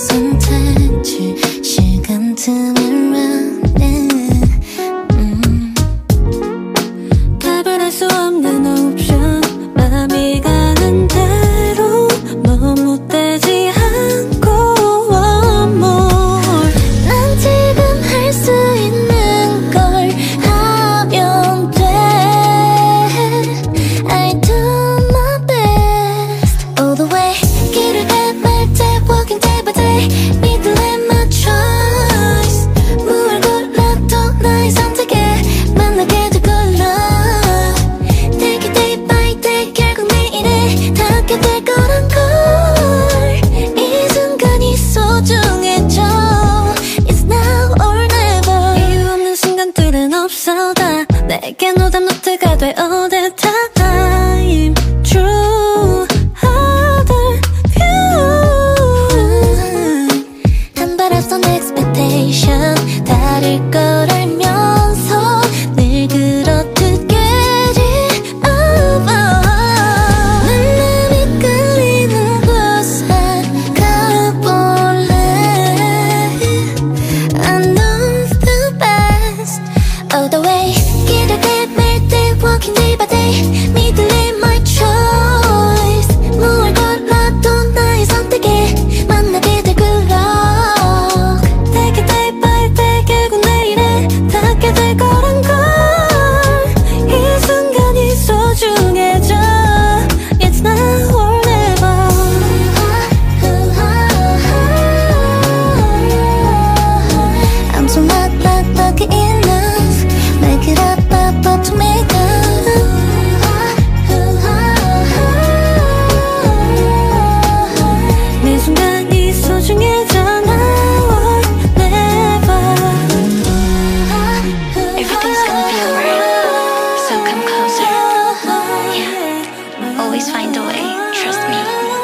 손 닿지 시간 틈을 닿게 될 거란 걸 이 순간이 소중해져. 있나? 올해 버릇이 없는 순간들 없어 다 내겐 오답노트가 되어 듯한 Yeah. Always find a way, trust me.